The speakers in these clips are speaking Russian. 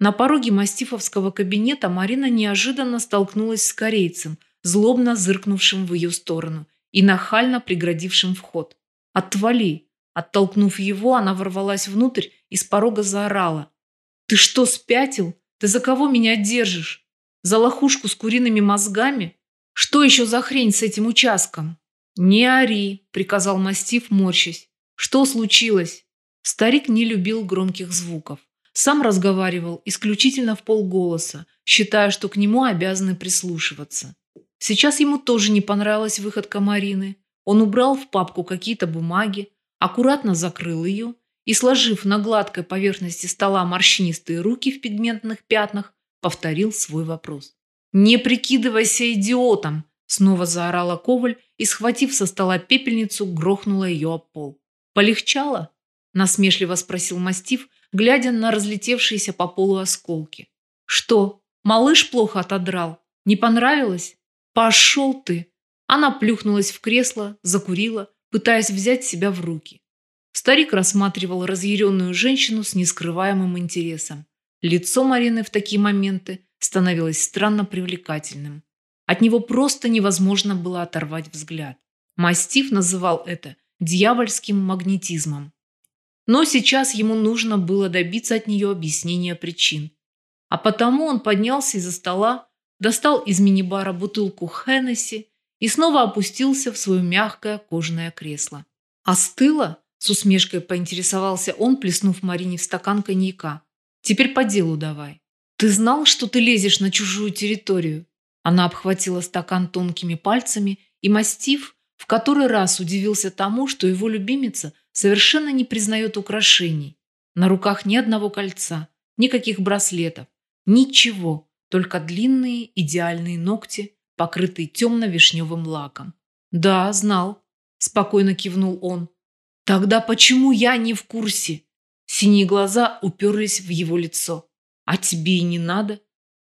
На пороге мастифовского кабинета Марина неожиданно столкнулась с корейцем, злобно зыркнувшим в ее сторону и нахально преградившим вход. «Отвали!» Оттолкнув его, она ворвалась внутрь и с порога заорала. «Ты что, спятил? Ты за кого меня держишь? За лохушку с куриными мозгами? Что еще за хрень с этим участком?» «Не ори», – приказал мастиф, морщась. «Что случилось?» Старик не любил громких звуков. Сам разговаривал исключительно в полголоса, считая, что к нему обязаны прислушиваться. Сейчас ему тоже не понравилась выходка Марины. Он убрал в папку какие-то бумаги, аккуратно закрыл ее и, сложив на гладкой поверхности стола морщинистые руки в пигментных пятнах, повторил свой вопрос. «Не прикидывайся идиотом!» Снова заорала Коваль и, схватив со стола пепельницу, грохнула ее об пол. «Полегчало?» – насмешливо спросил мастиф, глядя на разлетевшиеся по полу осколки. «Что, малыш плохо отодрал? Не понравилось? Пошел ты!» Она плюхнулась в кресло, закурила, пытаясь взять себя в руки. Старик рассматривал разъяренную женщину с нескрываемым интересом. Лицо Марины в такие моменты становилось странно привлекательным. От него просто невозможно было оторвать взгляд. Мастиф называл это дьявольским магнетизмом. Но сейчас ему нужно было добиться от нее объяснения причин. А потому он поднялся из-за стола, достал из мини-бара бутылку Хеннесси и снова опустился в свое мягкое кожаное кресло. «Остыло?» – с усмешкой поинтересовался он, плеснув Марине в стакан коньяка. «Теперь по делу давай. Ты знал, что ты лезешь на чужую территорию?» Она обхватила стакан тонкими пальцами, и мастив в который раз удивился тому, что его любимица совершенно не признает украшений. На руках ни одного кольца, никаких браслетов, ничего, только длинные идеальные ногти, покрытые темно-вишневым лаком. «Да, знал», – спокойно кивнул он. «Тогда почему я не в курсе?» Синие глаза уперлись в его лицо. «А тебе и не надо.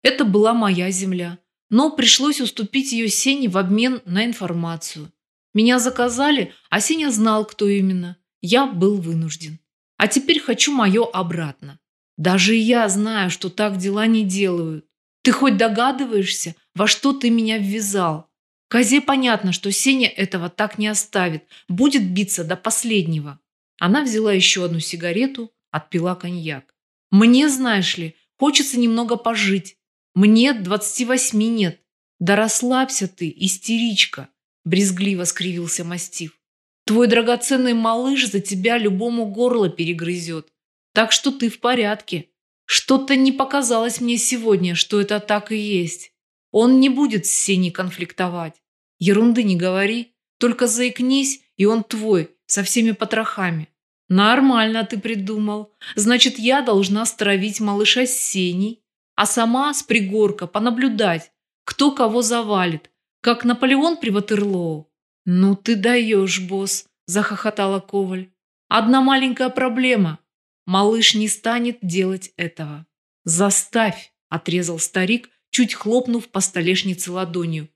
Это была моя земля но пришлось уступить ее Сене в обмен на информацию. Меня заказали, а Сеня знал, кто именно. Я был вынужден. А теперь хочу мое обратно. Даже я знаю, что так дела не делают. Ты хоть догадываешься, во что ты меня ввязал? Козе понятно, что Сеня этого так не оставит, будет биться до последнего. Она взяла еще одну сигарету, отпила коньяк. Мне, знаешь ли, хочется немного пожить, мне двадцати восьми нет. Да расслабься ты, истеричка, брезгливо скривился мастиф. Твой драгоценный малыш за тебя любому горло перегрызет. Так что ты в порядке. Что-то не показалось мне сегодня, что это так и есть. Он не будет с Сеней конфликтовать. Ерунды не говори, только заикнись, и он твой, со всеми потрохами. Нормально ты придумал. Значит, я должна стравить малыша с Сеней, а сама с пригорка понаблюдать, кто кого завалит, как Наполеон при Ватерлоу. «Ну ты даешь, босс», – захохотала Коваль. «Одна маленькая проблема. Малыш не станет делать этого». «Заставь», – отрезал старик, чуть хлопнув по столешнице ладонью.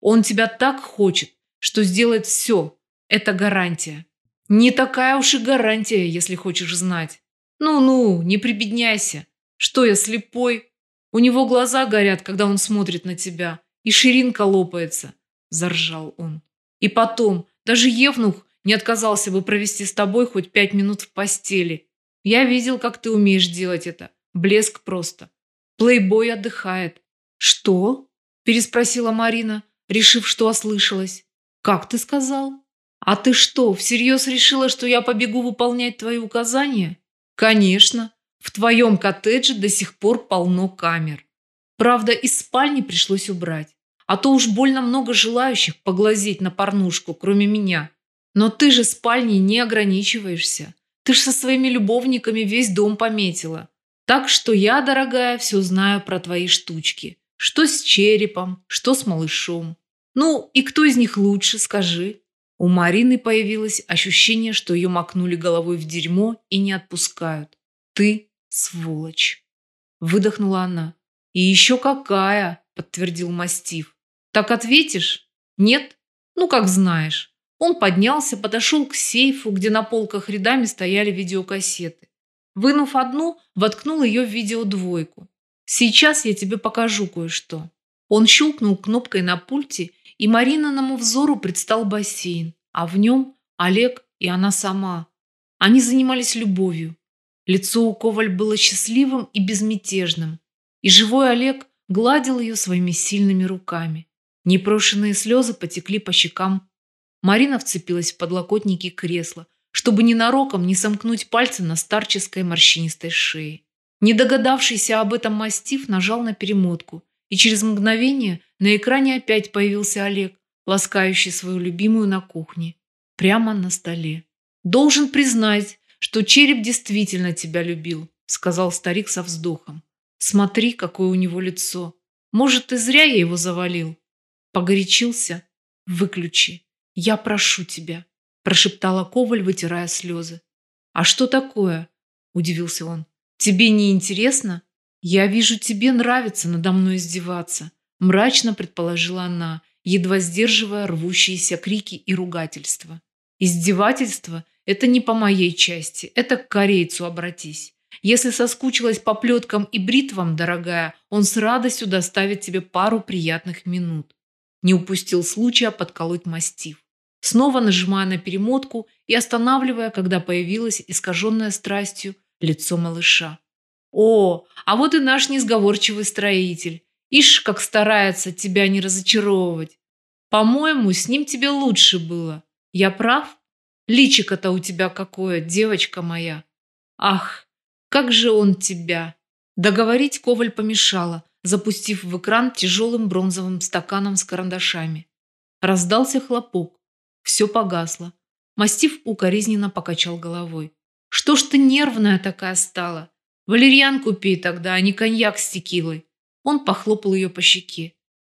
«Он тебя так хочет, что сделает все. Это гарантия». «Не такая уж и гарантия, если хочешь знать. Ну-ну, не прибедняйся. Что я слепой? У него глаза горят, когда он смотрит на тебя, и ширинка лопается», – заржал он. «И потом, даже Евнух не отказался бы провести с тобой хоть пять минут в постели. Я видел, как ты умеешь делать это. Блеск просто. Плейбой отдыхает». «Что?» – переспросила Марина, решив, что ослышалась. «Как ты сказал?» «А ты что, всерьез решила, что я побегу выполнять твои указания?» «Конечно. В твоем коттедже до сих пор полно камер. Правда, из спальни пришлось убрать. А то уж больно много желающих поглазеть на порнушку, кроме меня. Но ты же спальней не ограничиваешься. Ты ж со своими любовниками весь дом пометила. Так что я, дорогая, все знаю про твои штучки. Что с черепом, что с малышом. Ну, и кто из них лучше, скажи. У Марины появилось ощущение, что ее макнули головой в дерьмо и не отпускают. Ты «Сволочь!» – выдохнула она. «И еще какая!» – подтвердил мастиф. «Так ответишь? Нет? Ну, как знаешь». Он поднялся, подошел к сейфу, где на полках рядами стояли видеокассеты. Вынув одну, воткнул ее в видеодвойку. «Сейчас я тебе покажу кое-что». Он щелкнул кнопкой на пульте, и Марининому взору предстал бассейн, а в нем Олег и она сама. Они занимались любовью. Лицо у Коваль было счастливым и безмятежным, и живой Олег гладил ее своими сильными руками. Непрошенные слезы потекли по щекам. Марина вцепилась в подлокотники кресла, чтобы ненароком не сомкнуть пальцы на старческой морщинистой шее. Не догадавшийся об этом мастиф нажал на перемотку, и через мгновение на экране опять появился Олег, ласкающий свою любимую на кухне, прямо на столе. «Должен признать, что череп действительно тебя любил», сказал старик со вздохом. «Смотри, какое у него лицо. Может, и зря я его завалил?» Погорячился? Выключи. Я прошу тебя, прошептала Коваль, вытирая слезы. А что такое? Удивился он. Тебе не интересно? Я вижу, тебе нравится надо мной издеваться. Мрачно предположила она, едва сдерживая рвущиеся крики и ругательства. Издевательство – это не по моей части, это к корейцу обратись. Если соскучилась по плеткам и бритвам, дорогая, он с радостью доставит тебе пару приятных минут не упустил случая подколоть мастив. Снова нажимая на перемотку и останавливая, когда появилось искаженное страстью лицо малыша. «О, а вот и наш несговорчивый строитель. Ишь, как старается тебя не разочаровывать. По-моему, с ним тебе лучше было. Я прав? Личико-то у тебя какое, девочка моя. Ах, как же он тебя!» Договорить Коваль помешала, запустив в экран тяжелым бронзовым стаканом с карандашами. Раздался хлопок. Все погасло. Мастив укоризненно покачал головой. «Что ж ты нервная такая стала? Валерьянку пей тогда, а не коньяк с текилой». Он похлопал ее по щеке.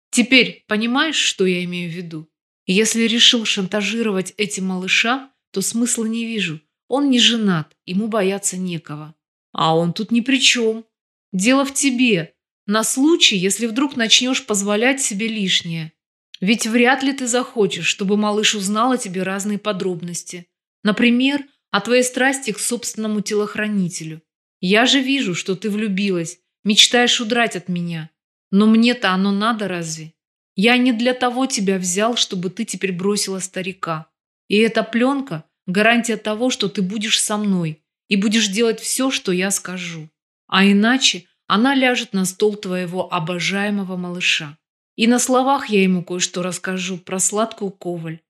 «Теперь понимаешь, что я имею в виду? Если решил шантажировать этим малыша, то смысла не вижу. Он не женат, ему бояться некого. А он тут ни при чем. Дело в тебе. На случай, если вдруг начнешь позволять себе лишнее. Ведь вряд ли ты захочешь, чтобы малыш узнал о тебе разные подробности. Например, о твоей страсти к собственному телохранителю. Я же вижу, что ты влюбилась, мечтаешь удрать от меня. Но мне-то оно надо разве? Я не для того тебя взял, чтобы ты теперь бросила старика. И эта пленка – гарантия того, что ты будешь со мной и будешь делать все, что я скажу. А иначе – она ляжет на стол твоего обожаемого малыша. И на словах я ему кое-что расскажу про сладкую коваль.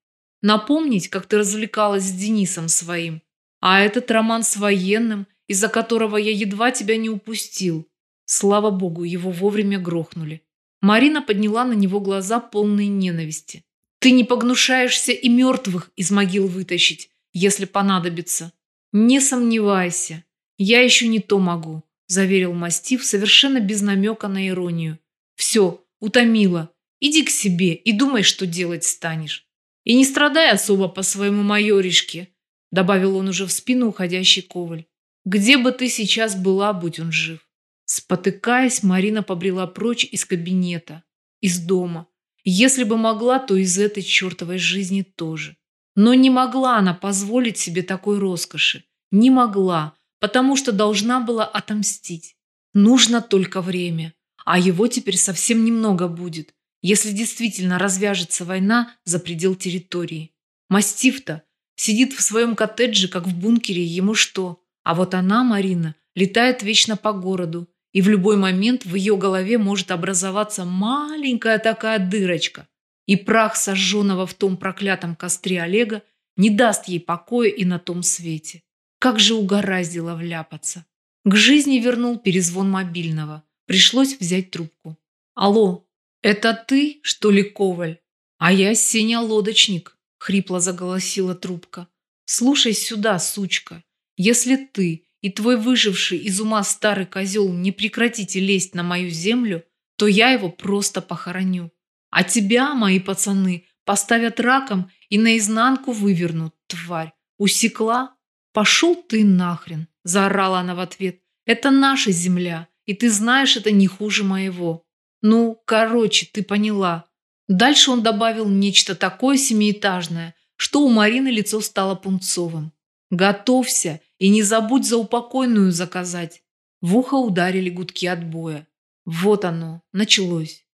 Напомнить, как ты развлекалась с Денисом своим. А этот роман с военным, из-за которого я едва тебя не упустил. Слава богу, его вовремя грохнули. Марина подняла на него глаза полные ненависти. Ты не погнушаешься и мертвых из могил вытащить, если понадобится. Не сомневайся, я еще не то могу заверил мастиф совершенно без намека на иронию. «Все, утомила. Иди к себе и думай, что делать станешь. И не страдай особо по своему майоришке», добавил он уже в спину уходящий коваль. «Где бы ты сейчас была, будь он жив?» Спотыкаясь, Марина побрела прочь из кабинета, из дома. Если бы могла, то из этой чертовой жизни тоже. Но не могла она позволить себе такой роскоши. Не могла, потому что должна была отомстить. Нужно только время, а его теперь совсем немного будет, если действительно развяжется война за предел территории. Мастиф-то сидит в своем коттедже, как в бункере, ему что? А вот она, Марина, летает вечно по городу, и в любой момент в ее голове может образоваться маленькая такая дырочка, и прах сожженного в том проклятом костре Олега не даст ей покоя и на том свете. Как же угораздило вляпаться. К жизни вернул перезвон мобильного. Пришлось взять трубку. «Алло, это ты, что ли, Коваль?» «А я Сеня Лодочник», — хрипло заголосила трубка. «Слушай сюда, сучка. Если ты и твой выживший из ума старый козел не прекратите лезть на мою землю, то я его просто похороню. А тебя, мои пацаны, поставят раком и наизнанку вывернут, тварь. Усекла? «Пошел ты нахрен!» – заорала она в ответ. «Это наша земля, и ты знаешь, это не хуже моего. Ну, короче, ты поняла». Дальше он добавил нечто такое семиэтажное, что у Марины лицо стало пунцовым. Готовься и не забудь за упокойную заказать. В ухо ударили гудки отбоя. Вот оно, началось.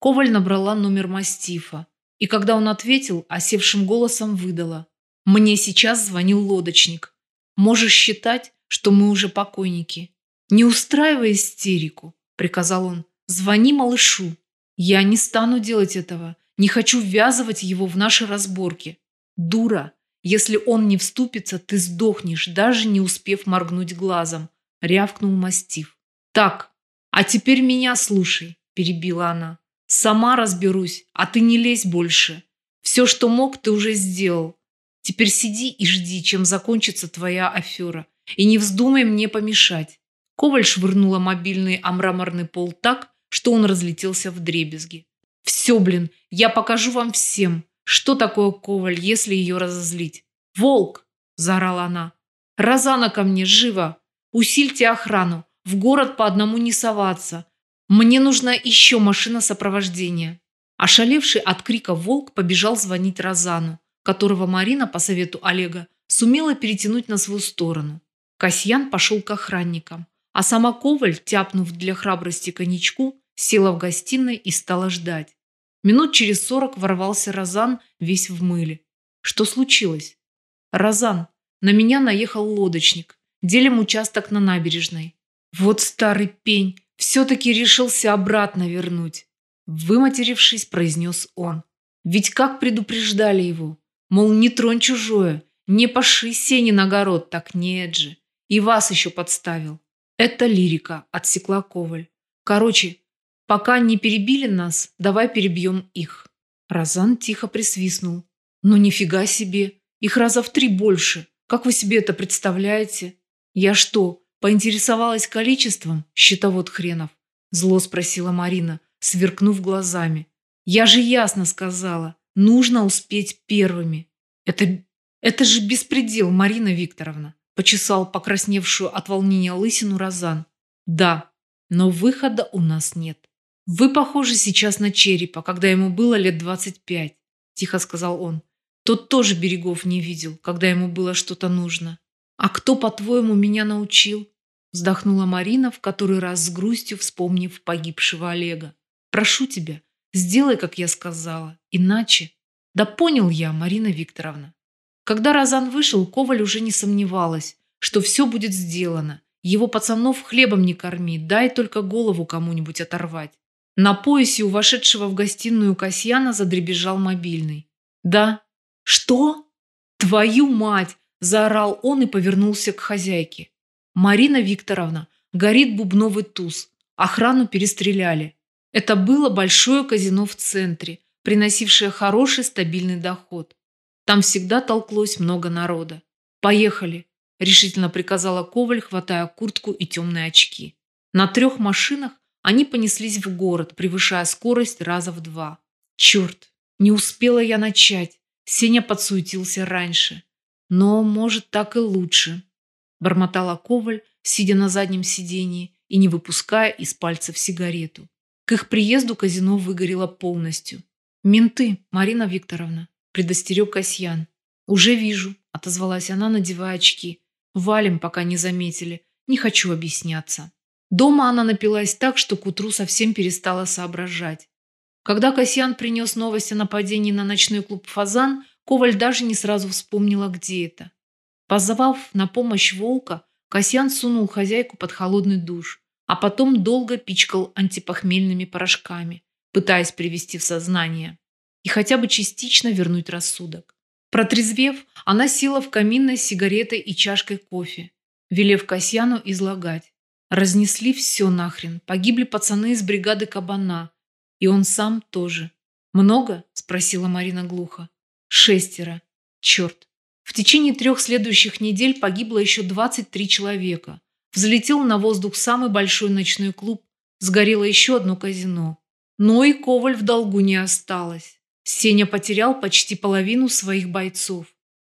Коваль набрала номер мастифа, и когда он ответил, осевшим голосом выдала. «Мне сейчас звонил лодочник. Можешь считать, что мы уже покойники. Не устраивай истерику», – приказал он. «Звони малышу. Я не стану делать этого. Не хочу ввязывать его в наши разборки. Дура, если он не вступится, ты сдохнешь, даже не успев моргнуть глазом», – рявкнул мастиф. «Так, а теперь меня слушай», – перебила она. «Сама разберусь, а ты не лезь больше. Все, что мог, ты уже сделал. Теперь сиди и жди, чем закончится твоя афера. И не вздумай мне помешать». Коваль швырнула мобильный о пол так, что он разлетелся в дребезги. «Все, блин, я покажу вам всем, что такое Коваль, если ее разозлить. Волк!» – заорала она. «Розана ко мне, живо! Усильте охрану, в город по одному не соваться. Мне нужна еще машина сопровождения». Ошалевший от крика волк побежал звонить Розану, которого Марина, по совету Олега, сумела перетянуть на свою сторону. Касьян пошел к охранникам, а сама Коваль, тяпнув для храбрости коньячку, села в гостиной и стала ждать. Минут через сорок ворвался Розан, весь в мыле. Что случилось? Розан, на меня наехал лодочник. Делим участок на набережной. Вот старый пень, все-таки решился обратно вернуть. Выматерившись, произнес он. Ведь как предупреждали его? Мол, не тронь чужое, не паши сени на огород, так нет же. И вас еще подставил. Это лирика, отсекла Коваль. Короче, пока не перебили нас, давай перебьем их. Розан тихо присвистнул. Ну нифига себе, их раза в три больше. Как вы себе это представляете? Я что, поинтересовалась количеством, счетовод хренов? Зло спросила Марина, сверкнув глазами. Я же ясно сказала, нужно успеть первыми. Это, это же беспредел, Марина Викторовна. Почесал покрасневшую от волнения лысину Розан. Да, но выхода у нас нет. Вы похожи сейчас на черепа, когда ему было лет двадцать пять, тихо сказал он. Тот тоже берегов не видел, когда ему было что-то нужно. А кто, по-твоему, меня научил? Вздохнула Марина, в который раз с грустью вспомнив погибшего Олега. Прошу тебя, сделай, как я сказала, иначе... Да понял я, Марина Викторовна. Когда Розан вышел, Коваль уже не сомневалась, что все будет сделано. Его пацанов хлебом не корми, дай только голову кому-нибудь оторвать. На поясе у вошедшего в гостиную Касьяна задребежал мобильный. «Да». «Что?» «Твою мать!» – заорал он и повернулся к хозяйке. «Марина Викторовна, горит бубновый туз. Охрану перестреляли. Это было большое казино в центре, приносившее хороший стабильный доход. Там всегда толклось много народа. «Поехали», – решительно приказала Коваль, хватая куртку и темные очки. На трех машинах они понеслись в город, превышая скорость раза в два. Черт, не успела я начать. Сеня подсуетился раньше. Но, может, так и лучше. Бормотала Коваль, сидя на заднем сидении и не выпуская из пальцев сигарету. К их приезду казино выгорело полностью. «Менты, Марина Викторовна», предостерег Касьян. «Уже вижу», – отозвалась она, надевая очки. «Валим, пока не заметили. Не хочу объясняться». Дома она напилась так, что к утру совсем перестала соображать. Когда Касьян принес новость о нападении на ночной клуб «Фазан», Коваль даже не сразу вспомнила, где это. Позвав на помощь волка, Касьян сунул хозяйку под холодный душ, а потом долго пичкал антипохмельными порошками, пытаясь привести в сознание и хотя бы частично вернуть рассудок. Протрезвев, она села в каминной сигаретой и чашкой кофе, велев Касьяну излагать. Разнесли все нахрен, погибли пацаны из бригады Кабана, и он сам тоже. «Много?» – спросила Марина глухо. «Шестеро. Черт. В течение трех следующих недель погибло еще 23 человека. Взлетел на воздух самый большой ночной клуб, сгорело еще одно казино. Но и Коваль в долгу не осталось. Сеня потерял почти половину своих бойцов.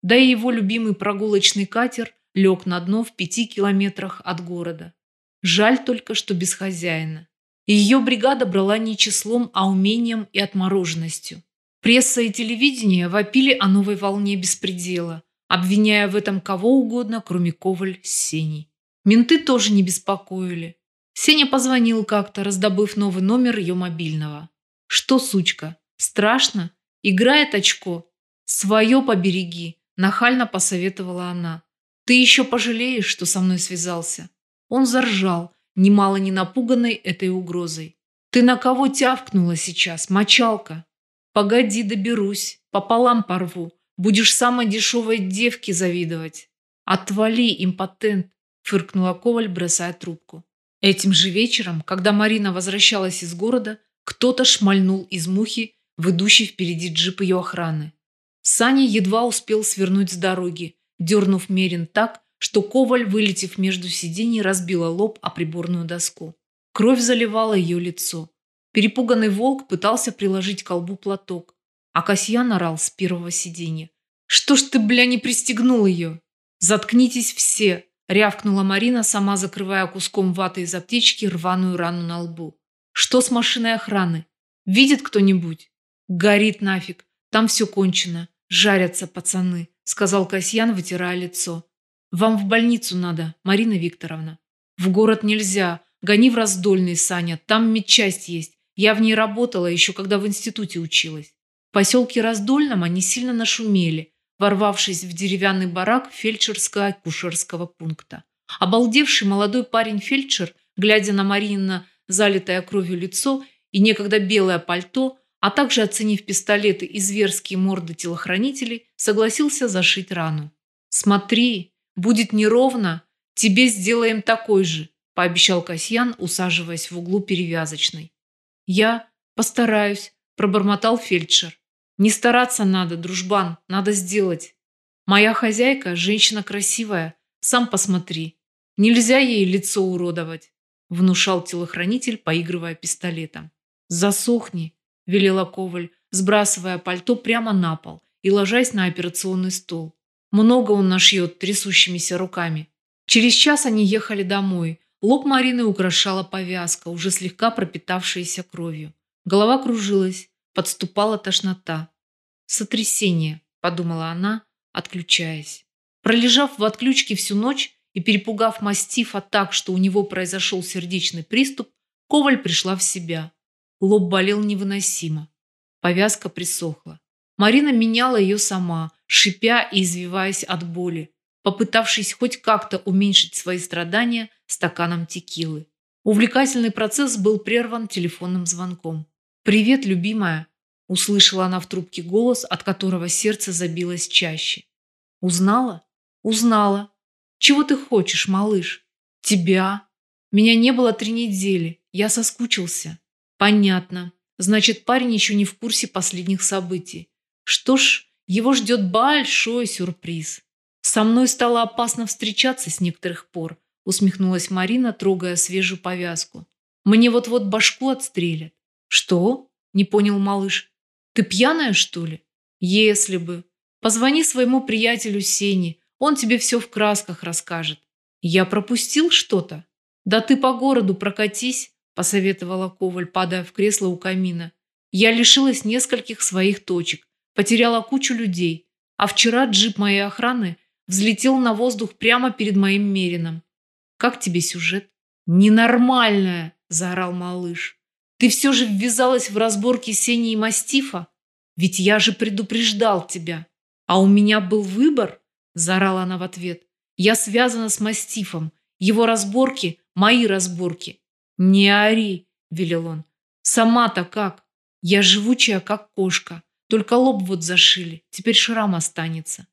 Да и его любимый прогулочный катер лег на дно в пяти километрах от города. Жаль только, что без хозяина. ее бригада брала не числом, а умением и отмороженностью. Пресса и телевидение вопили о новой волне беспредела, обвиняя в этом кого угодно, кроме Коваль с Сеней. Менты тоже не беспокоили. Сеня позвонил как-то, раздобыв новый номер ее мобильного. «Что, сучка, страшно? Играет очко? Свое побереги», – нахально посоветовала она. «Ты еще пожалеешь, что со мной связался?» Он заржал, немало не напуганный этой угрозой. «Ты на кого тявкнула сейчас, мочалка?» «Погоди, доберусь, пополам порву. Будешь самой дешевой девке завидовать». «Отвали, импотент», – фыркнула Коваль, бросая трубку. Этим же вечером, когда Марина возвращалась из города, кто-то шмальнул из мухи в идущий впереди джип ее охраны. Саня едва успел свернуть с дороги, дернув Мерин так, что Коваль, вылетев между сидений, разбила лоб о приборную доску. Кровь заливала ее лицо. Перепуганный волк пытался приложить к колбу платок, а Касьян орал с первого сиденья. «Что ж ты, бля, не пристегнул ее?» «Заткнитесь все!» – рявкнула Марина, сама закрывая куском ваты из аптечки рваную рану на лбу. «Что с машиной охраны? Видит кто-нибудь?» «Горит нафиг, там все кончено, жарятся пацаны», – сказал Касьян, вытирая лицо. Вам в больницу надо, Марина Викторовна. В город нельзя. Гони в раздольный, Саня. Там медчасть есть. Я в ней работала еще, когда в институте училась. В поселке Раздольном они сильно нашумели, ворвавшись в деревянный барак фельдшерско-акушерского пункта. Обалдевший молодой парень-фельдшер, глядя на Марина залитое кровью лицо и некогда белое пальто, а также оценив пистолеты и зверские морды телохранителей, согласился зашить рану. «Смотри, Будет неровно, тебе сделаем такой же, пообещал Касьян, усаживаясь в углу перевязочной. Я постараюсь, пробормотал фельдшер. Не стараться надо, дружбан, надо сделать. Моя хозяйка женщина красивая, сам посмотри. Нельзя ей лицо уродовать, внушал телохранитель, поигрывая пистолетом. Засохни, велела Коваль, сбрасывая пальто прямо на пол и ложась на операционный стол. Много он нашьет трясущимися руками. Через час они ехали домой. Лоб Марины украшала повязка, уже слегка пропитавшаяся кровью. Голова кружилась, подступала тошнота. «Сотрясение», – подумала она, отключаясь. Пролежав в отключке всю ночь и перепугав мастифа так, что у него произошел сердечный приступ, Коваль пришла в себя. Лоб болел невыносимо. Повязка присохла. Марина меняла ее сама, шипя и извиваясь от боли, попытавшись хоть как-то уменьшить свои страдания стаканом текилы. Увлекательный процесс был прерван телефонным звонком. «Привет, любимая!» – услышала она в трубке голос, от которого сердце забилось чаще. «Узнала?» «Узнала. Чего ты хочешь, малыш?» «Тебя. Меня не было три недели. Я соскучился». «Понятно. Значит, парень еще не в курсе последних событий. Что ж, его ждет большой сюрприз. Со мной стало опасно встречаться с некоторых пор, усмехнулась Марина, трогая свежую повязку. Мне вот-вот башку отстрелят. Что? Не понял малыш. Ты пьяная, что ли? Если бы. Позвони своему приятелю Сене, он тебе все в красках расскажет. Я пропустил что-то? Да ты по городу прокатись, посоветовала Коваль, падая в кресло у камина. Я лишилась нескольких своих точек потеряла кучу людей, а вчера джип моей охраны взлетел на воздух прямо перед моим Мерином. Как тебе сюжет? Ненормальная, заорал малыш. Ты все же ввязалась в разборки Сени и Мастифа? Ведь я же предупреждал тебя. А у меня был выбор, заорала она в ответ. Я связана с Мастифом. Его разборки – мои разборки. Не ори, велел он. Сама-то как? Я живучая, как кошка. Только лоб вот зашили, теперь шрам останется.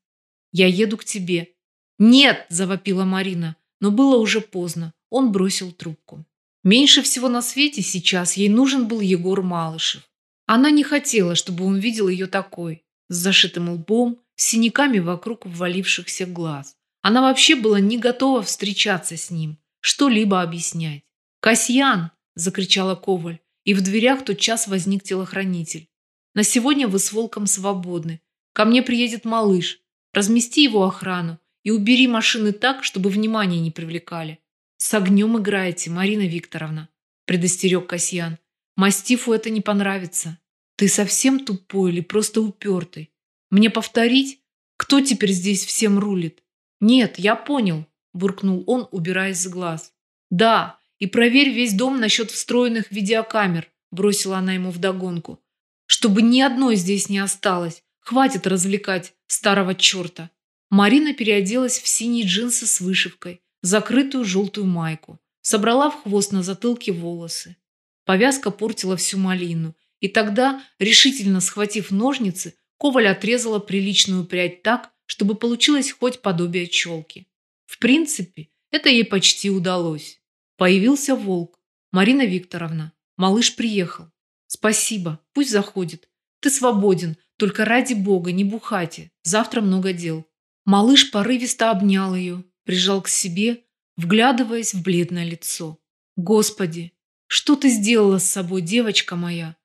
Я еду к тебе. Нет, завопила Марина, но было уже поздно. Он бросил трубку. Меньше всего на свете сейчас ей нужен был Егор Малышев. Она не хотела, чтобы он видел ее такой, с зашитым лбом, с синяками вокруг ввалившихся глаз. Она вообще была не готова встречаться с ним, что-либо объяснять. «Касьян!» – закричала Коваль, и в дверях тотчас возник телохранитель. На сегодня вы с волком свободны. Ко мне приедет малыш. Размести его охрану и убери машины так, чтобы внимание не привлекали. С огнем играете, Марина Викторовна, предостерег Касьян. Мастифу это не понравится. Ты совсем тупой или просто упертый? Мне повторить? Кто теперь здесь всем рулит? Нет, я понял, буркнул он, убираясь с глаз. Да, и проверь весь дом насчет встроенных видеокамер, бросила она ему вдогонку. Чтобы ни одной здесь не осталось. Хватит развлекать старого черта. Марина переоделась в синие джинсы с вышивкой, закрытую желтую майку, собрала в хвост на затылке волосы. Повязка портила всю малину, и тогда, решительно схватив ножницы, Коваль отрезала приличную прядь так, чтобы получилось хоть подобие челки. В принципе, это ей почти удалось. Появился волк. Марина Викторовна, малыш приехал. Спасибо, пусть заходит. Ты свободен, только ради бога, не бухайте. Завтра много дел. Малыш порывисто обнял ее, прижал к себе, вглядываясь в бледное лицо. «Господи, что ты сделала с собой, девочка моя?»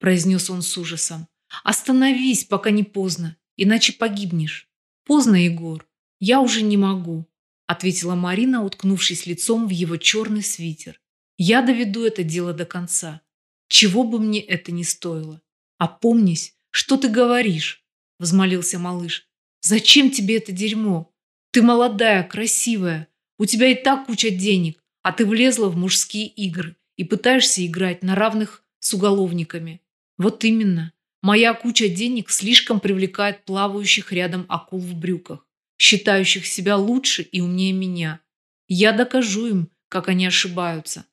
произнес он с ужасом. «Остановись, пока не поздно, иначе погибнешь». «Поздно, Егор, я уже не могу», ответила Марина, уткнувшись лицом в его черный свитер. «Я доведу это дело до конца, чего бы мне это ни стоило. Опомнись, что ты говоришь?» взмолился малыш. Зачем тебе это дерьмо? Ты молодая, красивая, у тебя и так куча денег, а ты влезла в мужские игры и пытаешься играть на равных с уголовниками. Вот именно. Моя куча денег слишком привлекает плавающих рядом акул в брюках, считающих себя лучше и умнее меня. Я докажу им, как они ошибаются.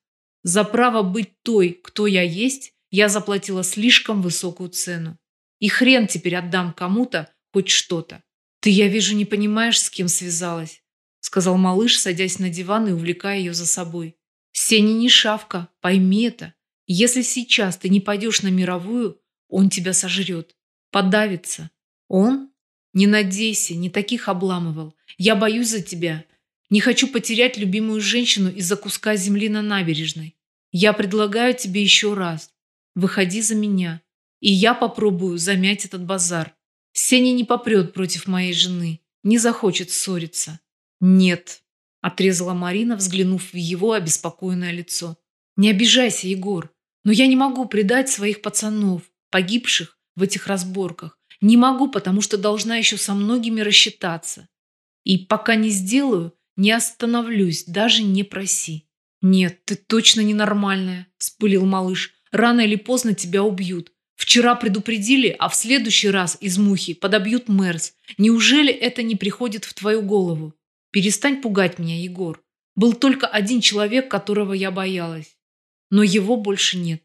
За право быть той, кто я есть, я заплатила слишком высокую цену. И хрен теперь отдам кому-то хоть что-то. «Ты, я вижу, не понимаешь, с кем связалась», сказал малыш, садясь на диван и увлекая ее за собой. «Сеня не шавка, пойми это. Если сейчас ты не пойдешь на мировую, он тебя сожрет, подавится. Он? Не надейся, не таких обламывал. Я боюсь за тебя. Не хочу потерять любимую женщину из-за куска земли на набережной. Я предлагаю тебе еще раз. Выходи за меня, и я попробую замять этот базар. Сеня не попрет против моей жены, не захочет ссориться. Нет, отрезала Марина, взглянув в его обеспокоенное лицо. Не обижайся, Егор, но я не могу предать своих пацанов, погибших в этих разборках. Не могу, потому что должна еще со многими рассчитаться. И пока не сделаю, не остановлюсь, даже не проси. Нет, ты точно ненормальная, вспылил малыш. Рано или поздно тебя убьют. Вчера предупредили, а в следующий раз из мухи подобьют Мерс. Неужели это не приходит в твою голову? Перестань пугать меня, Егор. Был только один человек, которого я боялась. Но его больше нет.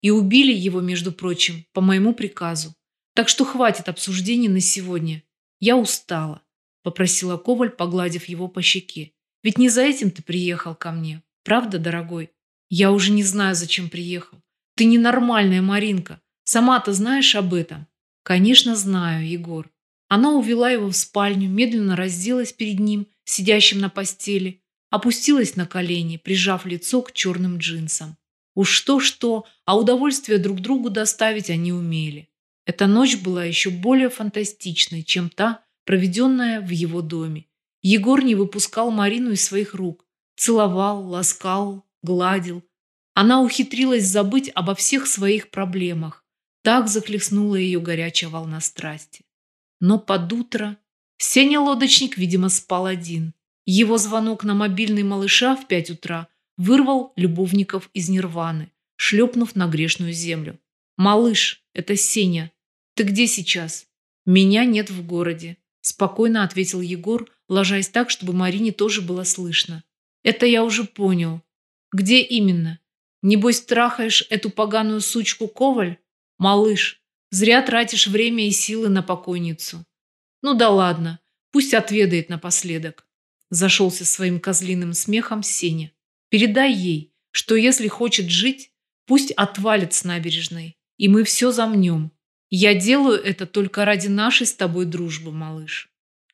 И убили его, между прочим, по моему приказу. Так что хватит обсуждений на сегодня. Я устала, попросила Коваль, погладив его по щеке. Ведь не за этим ты приехал ко мне. Правда, дорогой? Я уже не знаю, зачем приехал. Ты ненормальная, Маринка. Сама-то знаешь об этом? Конечно, знаю, Егор. Она увела его в спальню, медленно разделась перед ним, сидящим на постели, опустилась на колени, прижав лицо к черным джинсам. Уж что-что, а удовольствие друг другу доставить они умели. Эта ночь была еще более фантастичной, чем та, проведенная в его доме. Егор не выпускал Марину из своих рук. Целовал, ласкал, гладил. Она ухитрилась забыть обо всех своих проблемах. Так захлестнула ее горячая волна страсти. Но под утро Сеня-лодочник, видимо, спал один. Его звонок на мобильный малыша в пять утра вырвал любовников из нирваны, шлепнув на грешную землю. «Малыш, это Сеня. Ты где сейчас?» «Меня нет в городе», – спокойно ответил Егор, ложась так, чтобы Марине тоже было слышно. «Это я уже понял. Где именно? Небось, трахаешь эту поганую сучку Коваль?» «Малыш, зря тратишь время и силы на покойницу». «Ну да ладно, пусть отведает напоследок». Зашелся своим козлиным смехом Сеня. «Передай ей, что если хочет жить, пусть отвалит с набережной, и мы все замнем. Я делаю это только ради нашей с тобой дружбы, малыш.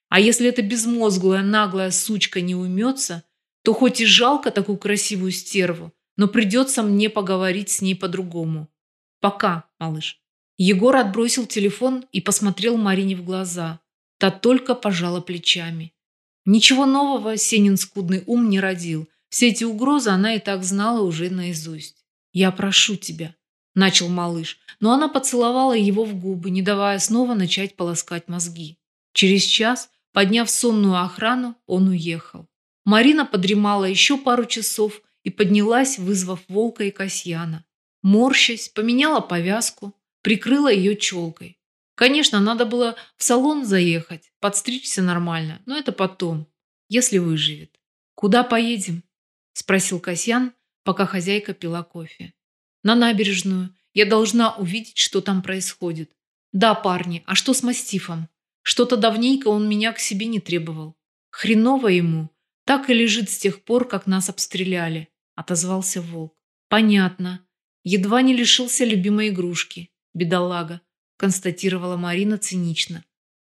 А если эта безмозглая наглая сучка не умется, то хоть и жалко такую красивую стерву, но придется мне поговорить с ней по-другому. Пока, малыш. Егор отбросил телефон и посмотрел Марине в глаза. Та только пожала плечами. Ничего нового Сенин скудный ум не родил. Все эти угрозы она и так знала уже наизусть. «Я прошу тебя», – начал малыш, но она поцеловала его в губы, не давая снова начать полоскать мозги. Через час, подняв сонную охрану, он уехал. Марина подремала еще пару часов и поднялась, вызвав Волка и Касьяна. Морщась, поменяла повязку, прикрыла ее челкой. Конечно, надо было в салон заехать, подстричься нормально, но это потом, если выживет. «Куда поедем?» – спросил Касьян, пока хозяйка пила кофе. «На набережную. Я должна увидеть, что там происходит. Да, парни, а что с мастифом? Что-то давненько он меня к себе не требовал. Хреново ему. Так и лежит с тех пор, как нас обстреляли», – отозвался волк. «Понятно. Едва не лишился любимой игрушки. Бедолага констатировала Марина цинично.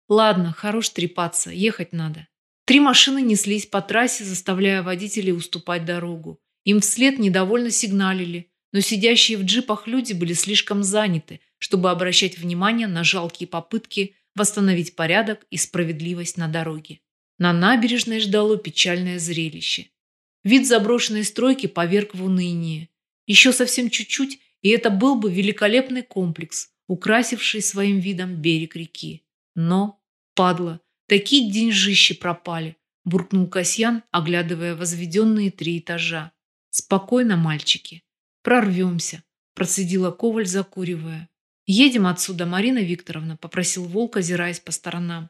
Ладно, хорош трепаться, ехать надо. Три машины неслись по трассе, заставляя водителей уступать дорогу. Им вслед недовольно сигналили, но сидящие в джипах люди были слишком заняты, чтобы обращать внимание на жалкие попытки восстановить порядок и справедливость на дороге. На набережной ждало печальное зрелище. Вид заброшенной стройки поверг в уныние. Еще совсем чуть-чуть, и это был бы великолепный комплекс, украсивший своим видом берег реки. Но, падла, такие деньжищи пропали, буркнул Касьян, оглядывая возведенные три этажа. Спокойно, мальчики. Прорвемся, процедила Коваль, закуривая. Едем отсюда, Марина Викторовна, попросил Волк, озираясь по сторонам.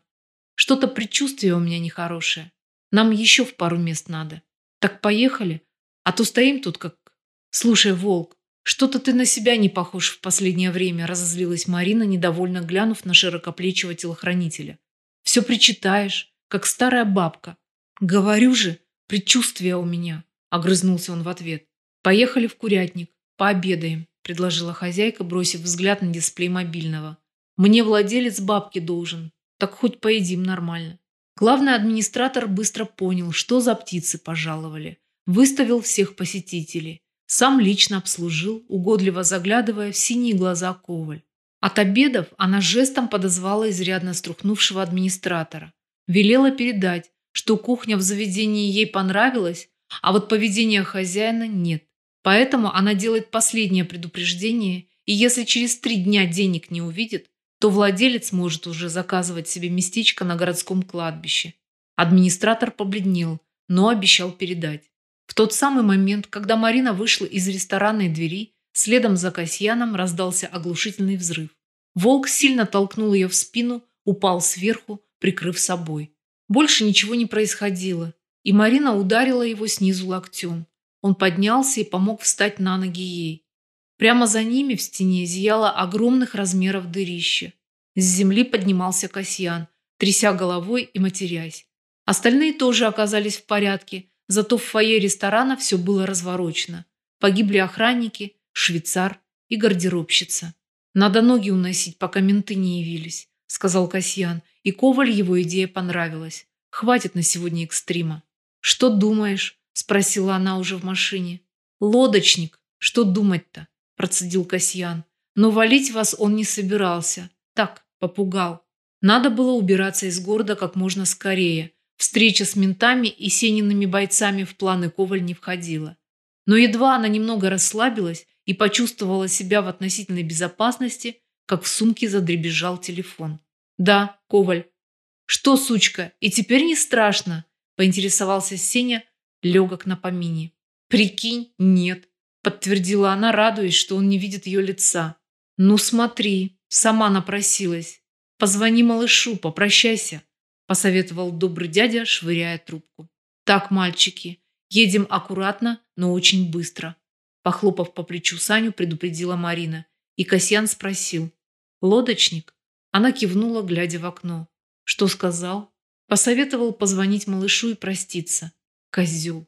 Что-то предчувствие у меня нехорошее. Нам еще в пару мест надо. Так поехали, а то стоим тут как... Слушай, Волк, «Что-то ты на себя не похож в последнее время», – разозлилась Марина, недовольно глянув на широкоплечего телохранителя. «Все причитаешь, как старая бабка». «Говорю же, предчувствие у меня», – огрызнулся он в ответ. «Поехали в курятник, пообедаем», – предложила хозяйка, бросив взгляд на дисплей мобильного. «Мне владелец бабки должен, так хоть поедим нормально». Главный администратор быстро понял, что за птицы пожаловали. Выставил всех посетителей. Сам лично обслужил, угодливо заглядывая в синие глаза Коваль. От обедов она жестом подозвала изрядно струхнувшего администратора. Велела передать, что кухня в заведении ей понравилась, а вот поведение хозяина нет. Поэтому она делает последнее предупреждение, и если через три дня денег не увидит, то владелец может уже заказывать себе местечко на городском кладбище. Администратор побледнел, но обещал передать. В тот самый момент, когда Марина вышла из ресторанной двери, следом за Касьяном раздался оглушительный взрыв. Волк сильно толкнул ее в спину, упал сверху, прикрыв собой. Больше ничего не происходило, и Марина ударила его снизу локтем. Он поднялся и помог встать на ноги ей. Прямо за ними в стене зияло огромных размеров дырище. С земли поднимался Касьян, тряся головой и матерясь. Остальные тоже оказались в порядке, Зато в фойе ресторана все было разворочено. Погибли охранники, швейцар и гардеробщица. «Надо ноги уносить, пока менты не явились», – сказал Касьян, и Коваль его идея понравилась. «Хватит на сегодня экстрима». «Что думаешь?» – спросила она уже в машине. «Лодочник. Что думать-то?» – процедил Касьян. Но валить вас он не собирался. Так, попугал. Надо было убираться из города как можно скорее, Встреча с ментами и Сениными бойцами в планы Коваль не входила. Но едва она немного расслабилась и почувствовала себя в относительной безопасности, как в сумке задребезжал телефон. «Да, Коваль». «Что, сучка, и теперь не страшно?» – поинтересовался Сеня, легок на помине. «Прикинь, нет», – подтвердила она, радуясь, что он не видит ее лица. «Ну смотри, сама напросилась. Позвони малышу, попрощайся посоветовал добрый дядя, швыряя трубку. Так, мальчики, едем аккуратно, но очень быстро. Похлопав по плечу Саню, предупредила Марина. И Касьян спросил. «Лодочник?» Она кивнула, глядя в окно. «Что сказал?» Посоветовал позвонить малышу и проститься. «Козел!»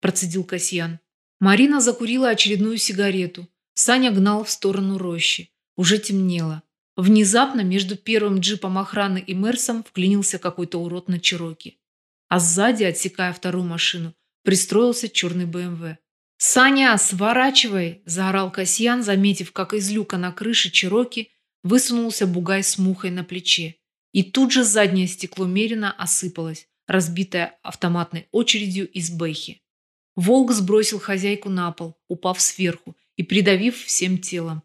Процедил Касьян. Марина закурила очередную сигарету. Саня гнал в сторону рощи. Уже темнело. Внезапно между первым джипом охраны и Мерсом вклинился какой-то урод на Чироки. А сзади, отсекая вторую машину, пристроился черный БМВ. «Саня, сворачивай!» – заорал Касьян, заметив, как из люка на крыше Чироки высунулся бугай с мухой на плече. И тут же заднее стекло Мерина осыпалось, разбитое автоматной очередью из Бэхи. Волк сбросил хозяйку на пол, упав сверху и придавив всем телом.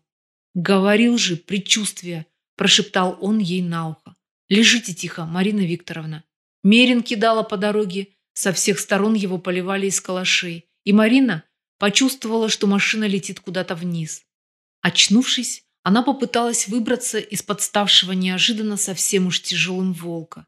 «Говорил же, предчувствие!» – прошептал он ей на ухо. Лежите тихо, Марина Викторовна. Мерин кидала по дороге, со всех сторон его поливали из калашей, и Марина почувствовала, что машина летит куда-то вниз. Очнувшись, она попыталась выбраться из подставшего неожиданно совсем уж тяжелым волка.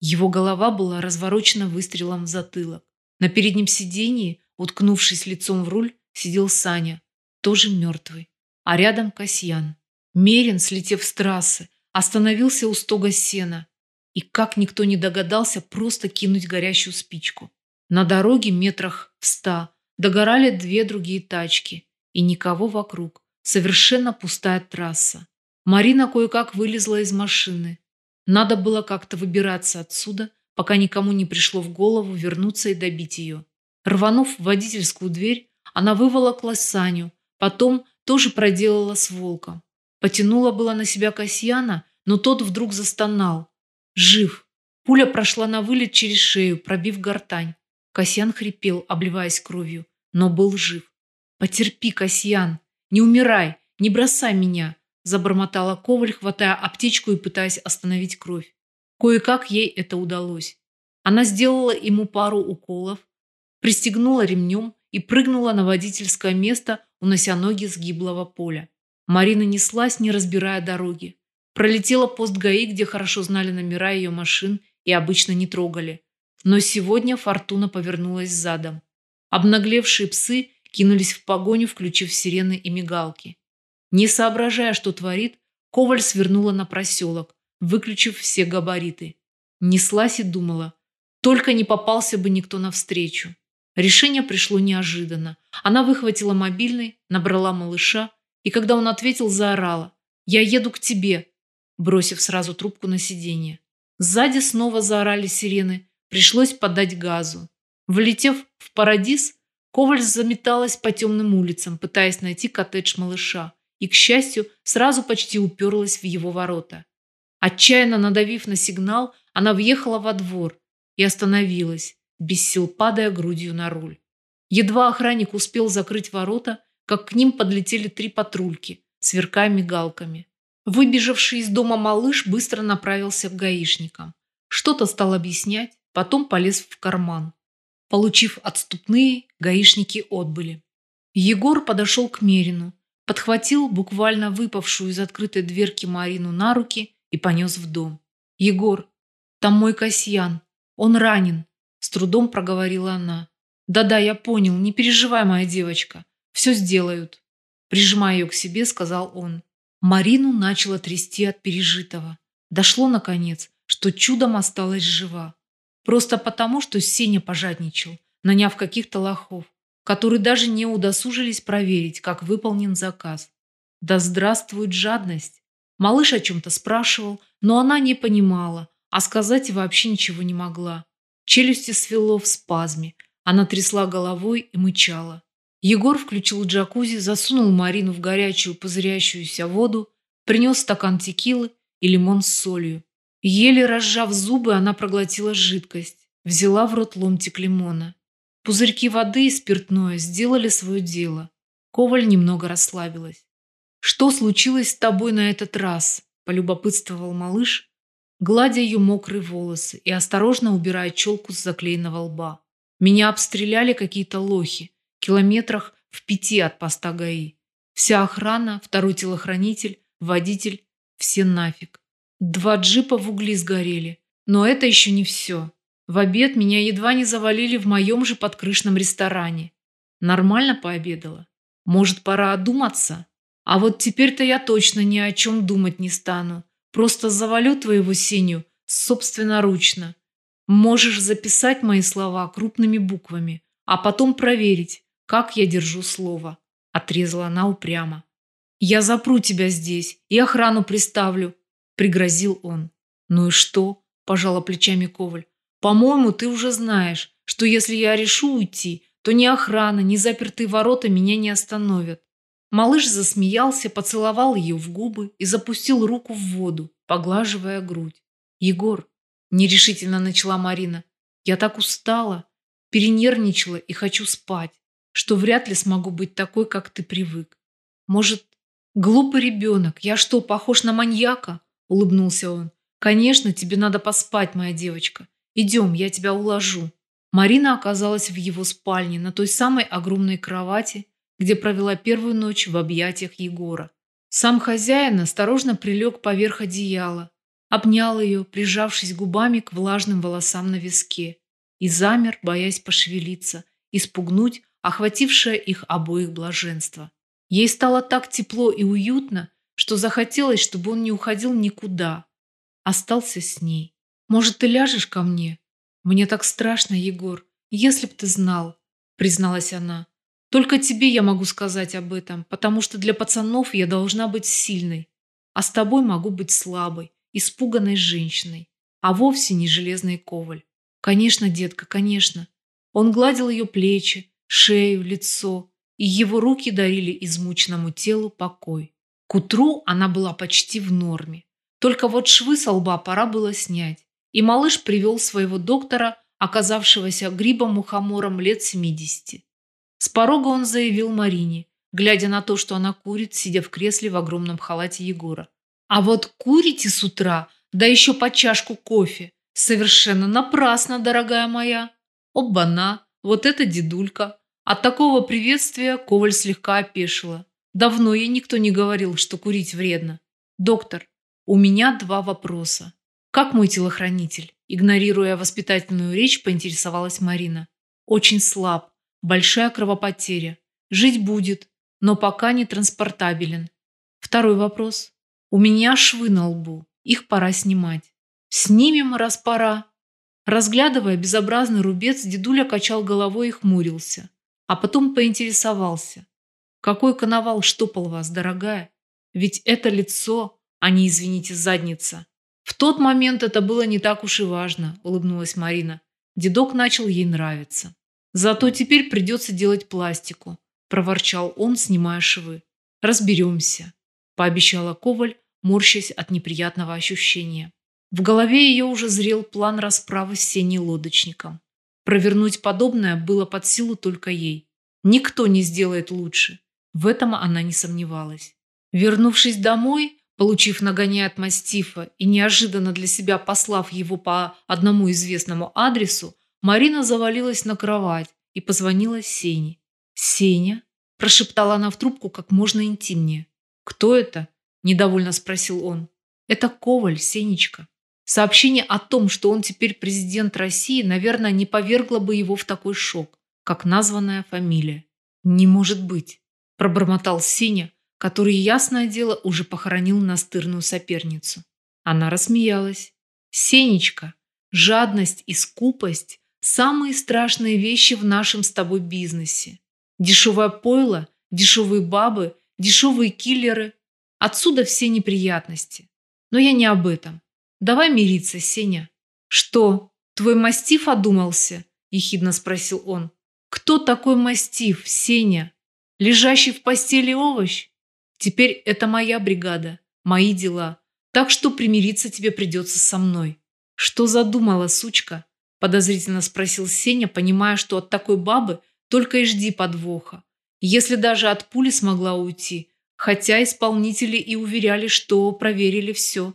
Его голова была разворочена выстрелом в затылок. На переднем сиденье, уткнувшись лицом в руль, сидел Саня, тоже мертвый, а рядом Касьян. Мерин, слетев с трассы, остановился у стога сена и, как никто не догадался, просто кинуть горящую спичку. На дороге метрах в ста догорали две другие тачки, и никого вокруг. Совершенно пустая трасса. Марина кое-как вылезла из машины. Надо было как-то выбираться отсюда, пока никому не пришло в голову вернуться и добить ее. Рванув в водительскую дверь, она выволокла Саню, потом тоже проделала с волком. Потянула было на себя Касьяна, но тот вдруг застонал. Жив. Пуля прошла на вылет через шею, пробив гортань. Касьян хрипел, обливаясь кровью, но был жив. «Потерпи, Касьян! Не умирай! Не бросай меня!» Забормотала Коваль, хватая аптечку и пытаясь остановить кровь. Кое-как ей это удалось. Она сделала ему пару уколов, пристегнула ремнем и прыгнула на водительское место, унося ноги с гиблого поля. Марина неслась, не разбирая дороги. Пролетела пост ГАИ, где хорошо знали номера ее машин и обычно не трогали. Но сегодня Фортуна повернулась задом. Обнаглевшие псы кинулись в погоню, включив сирены и мигалки. Не соображая, что творит, Коваль свернула на проселок, выключив все габариты. Неслась и думала, только не попался бы никто навстречу. Решение пришло неожиданно. Она выхватила мобильный, набрала малыша, и когда он ответил, заорала. «Я еду к тебе», бросив сразу трубку на сиденье. Сзади снова заорали сирены, пришлось подать газу. Влетев в парадиз, Коваль заметалась по темным улицам, пытаясь найти коттедж малыша, и, к счастью, сразу почти уперлась в его ворота. Отчаянно надавив на сигнал, она въехала во двор и остановилась, без сил падая грудью на руль. Едва охранник успел закрыть ворота, как к ним подлетели три патрульки, сверкая мигалками. Выбежавший из дома малыш быстро направился к гаишникам. Что-то стал объяснять, потом полез в карман. Получив отступные, гаишники отбыли. Егор подошел к Мерину, подхватил буквально выпавшую из открытой дверки Марину на руки и понес в дом. «Егор, там мой Касьян. Он ранен», – с трудом проговорила она. «Да-да, я понял. Не переживай, моя девочка. Все сделают». Прижимая ее к себе, сказал он. Марину начало трясти от пережитого. Дошло, наконец, что чудом осталась жива. Просто потому, что Сеня пожадничал, наняв каких-то лохов, которые даже не удосужились проверить, как выполнен заказ. Да здравствует жадность! Малыш о чем-то спрашивал, но она не понимала, а сказать вообще ничего не могла. Челюсти свело в спазме. Она трясла головой и мычала. Егор включил джакузи, засунул Марину в горячую пузырящуюся воду, принес стакан текилы и лимон с солью. Еле разжав зубы, она проглотила жидкость, взяла в рот ломтик лимона. Пузырьки воды и спиртное сделали свое дело. Коваль немного расслабилась. «Что случилось с тобой на этот раз?» – полюбопытствовал малыш, гладя ее мокрые волосы и осторожно убирая челку с заклеенного лба. «Меня обстреляли какие-то лохи, километрах в пяти от поста ГАИ. Вся охрана, второй телохранитель, водитель – все нафиг. Два джипа в угли сгорели. Но это еще не все. В обед меня едва не завалили в моем же подкрышном ресторане. Нормально пообедала. Может, пора одуматься? А вот теперь-то я точно ни о чем думать не стану. Просто завалю твоего Сеню собственноручно. Можешь записать мои слова крупными буквами, а потом проверить, как я держу слово. Отрезала она упрямо. Я запру тебя здесь и охрану приставлю, пригрозил он. Ну и что? Пожала плечами Коваль. По-моему, ты уже знаешь, что если я решу уйти, то ни охрана, ни запертые ворота меня не остановят. Малыш засмеялся, поцеловал ее в губы и запустил руку в воду, поглаживая грудь. «Егор», – нерешительно начала Марина, – «я так устала, перенервничала и хочу спать, что вряд ли смогу быть такой, как ты привык. Может, глупый ребенок, я что, похож на маньяка?» – улыбнулся он. Конечно, тебе надо поспать, моя девочка. Идем, я тебя уложу. Марина оказалась в его спальне, на той самой огромной кровати, где провела первую ночь в объятиях Егора. Сам хозяин осторожно прилег поверх одеяла, обнял ее, прижавшись губами к влажным волосам на виске, и замер, боясь пошевелиться, испугнуть охватившее их обоих блаженство. Ей стало так тепло и уютно, что захотелось, чтобы он не уходил никуда, остался с ней. «Может, ты ляжешь ко мне?» «Мне так страшно, Егор, если б ты знал», — призналась она. «Только тебе я могу сказать об этом, потому что для пацанов я должна быть сильной, а с тобой могу быть слабой, испуганной женщиной, а вовсе не железной коваль. Конечно, детка, конечно». Он гладил ее плечи, шею, лицо, и его руки дарили измученному телу покой. К утру она была почти в норме. Только вот швы со лба пора было снять и малыш привел своего доктора, оказавшегося грибом-мухомором лет 70. С порога он заявил Марине, глядя на то, что она курит, сидя в кресле в огромном халате Егора. «А вот курите с утра, да еще по чашку кофе. Совершенно напрасно, дорогая моя. Обана, вот это дедулька». От такого приветствия Коваль слегка опешила. Давно ей никто не говорил, что курить вредно. «Доктор, у меня два вопроса. «Как мой телохранитель?» Игнорируя воспитательную речь, поинтересовалась Марина. «Очень слаб. Большая кровопотеря. Жить будет, но пока не транспортабелен. Второй вопрос. У меня швы на лбу. Их пора снимать. Снимем, раз пора». Разглядывая безобразный рубец, дедуля качал головой и хмурился. А потом поинтересовался. «Какой коновал штопал вас, дорогая? Ведь это лицо, а не, извините, задница. В тот момент это было не так уж и важно, улыбнулась Марина. Дедок начал ей нравиться. Зато теперь придется делать пластику, проворчал он, снимая швы. Разберемся, пообещала Коваль, морщась от неприятного ощущения. В голове ее уже зрел план расправы с Сеней лодочником. Провернуть подобное было под силу только ей. Никто не сделает лучше. В этом она не сомневалась. Вернувшись домой, Получив нагоняя от мастифа и неожиданно для себя послав его по одному известному адресу, Марина завалилась на кровать и позвонила Сене. «Сеня?» – прошептала она в трубку как можно интимнее. «Кто это?» – недовольно спросил он. «Это Коваль, Сенечка». Сообщение о том, что он теперь президент России, наверное, не повергло бы его в такой шок, как названная фамилия. «Не может быть», – пробормотал Сеня, который, ясное дело, уже похоронил настырную соперницу. Она рассмеялась. «Сенечка, жадность и скупость – самые страшные вещи в нашем с тобой бизнесе. Дешевое пойло, дешевые бабы, дешевые киллеры – отсюда все неприятности. Но я не об этом. Давай мириться, Сеня». «Что, твой мастиф одумался?» – ехидно спросил он. «Кто такой мастиф, Сеня? Лежащий в постели овощ? Теперь это моя бригада, мои дела. Так что примириться тебе придется со мной. Что задумала, сучка? Подозрительно спросил Сеня, понимая, что от такой бабы только и жди подвоха. Если даже от пули смогла уйти, хотя исполнители и уверяли, что проверили все.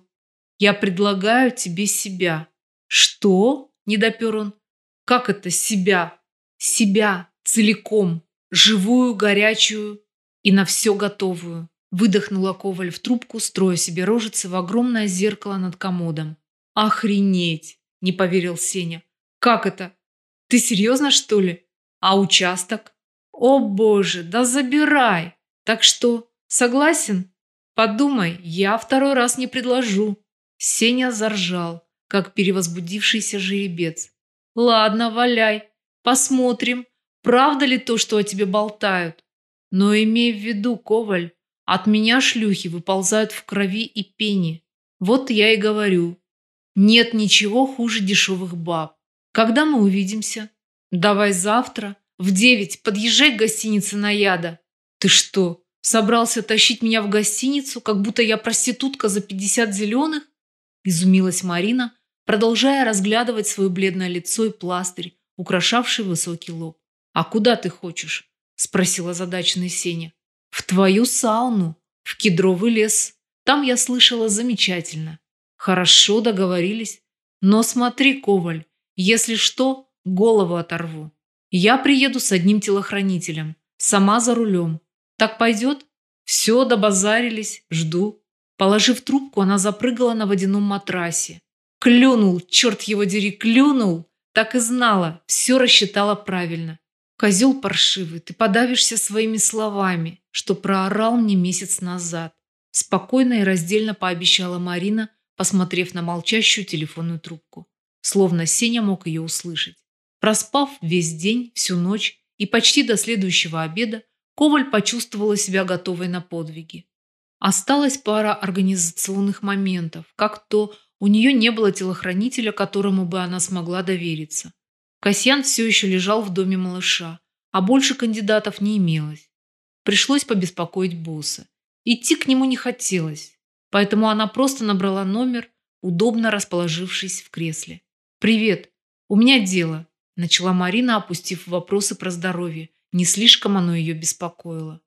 Я предлагаю тебе себя. Что? Не допер он. Как это себя? Себя целиком, живую, горячую и на все готовую. Выдохнула Коваль в трубку, строя себе рожицы в огромное зеркало над комодом. «Охренеть!» – не поверил Сеня. «Как это? Ты серьезно, что ли? А участок?» «О боже, да забирай! Так что, согласен? Подумай, я второй раз не предложу». Сеня заржал, как перевозбудившийся жеребец. «Ладно, валяй, посмотрим, правда ли то, что о тебе болтают. Но имей в виду, Коваль, от меня шлюхи выползают в крови и пене. Вот я и говорю. Нет ничего хуже дешевых баб. Когда мы увидимся? Давай завтра. В девять подъезжай к гостинице Наяда. Ты что, собрался тащить меня в гостиницу, как будто я проститутка за пятьдесят зеленых? Изумилась Марина, продолжая разглядывать свое бледное лицо и пластырь, украшавший высокий лоб. «А куда ты хочешь?» – спросила задаченный Сеня. В твою сауну, в кедровый лес. Там я слышала замечательно. Хорошо договорились. Но смотри, Коваль, если что, голову оторву. Я приеду с одним телохранителем, сама за рулем. Так пойдет? Все, добазарились, жду. Положив трубку, она запрыгала на водяном матрасе. Клюнул, черт его дери, клюнул. Так и знала, все рассчитала правильно. Козел паршивый, ты подавишься своими словами, что проорал мне месяц назад. Спокойно и раздельно пообещала Марина, посмотрев на молчащую телефонную трубку. Словно Сеня мог ее услышать. Проспав весь день, всю ночь и почти до следующего обеда, Коваль почувствовала себя готовой на подвиги. Осталась пара организационных моментов, как то у нее не было телохранителя, которому бы она смогла довериться. Касьян все еще лежал в доме малыша, а больше кандидатов не имелось. Пришлось побеспокоить босса. Идти к нему не хотелось, поэтому она просто набрала номер, удобно расположившись в кресле. «Привет, у меня дело», – начала Марина, опустив вопросы про здоровье. Не слишком оно ее беспокоило.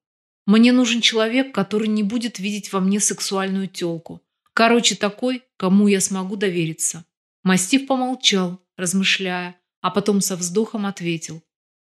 «Мне нужен человек, который не будет видеть во мне сексуальную тёлку. Короче, такой, кому я смогу довериться». Мастив помолчал, размышляя, а потом со вздохом ответил.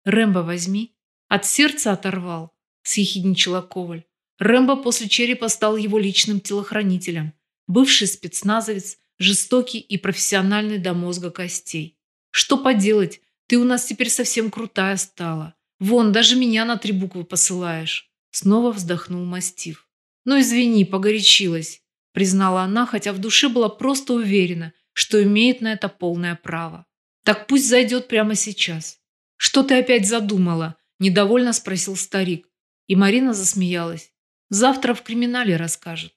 «Рэмбо возьми». От сердца оторвал, съехидничала Коваль. Рэмбо после черепа стал его личным телохранителем. Бывший спецназовец, жестокий и профессиональный до мозга костей. Что поделать, ты у нас теперь совсем крутая стала. Вон, даже меня на три буквы посылаешь. Снова вздохнул мастив. Ну извини, погорячилась, признала она, хотя в душе была просто уверена, что имеет на это полное право. Так пусть зайдет прямо сейчас. Что ты опять задумала? Недовольно спросил старик. И Марина засмеялась. Завтра в криминале расскажет.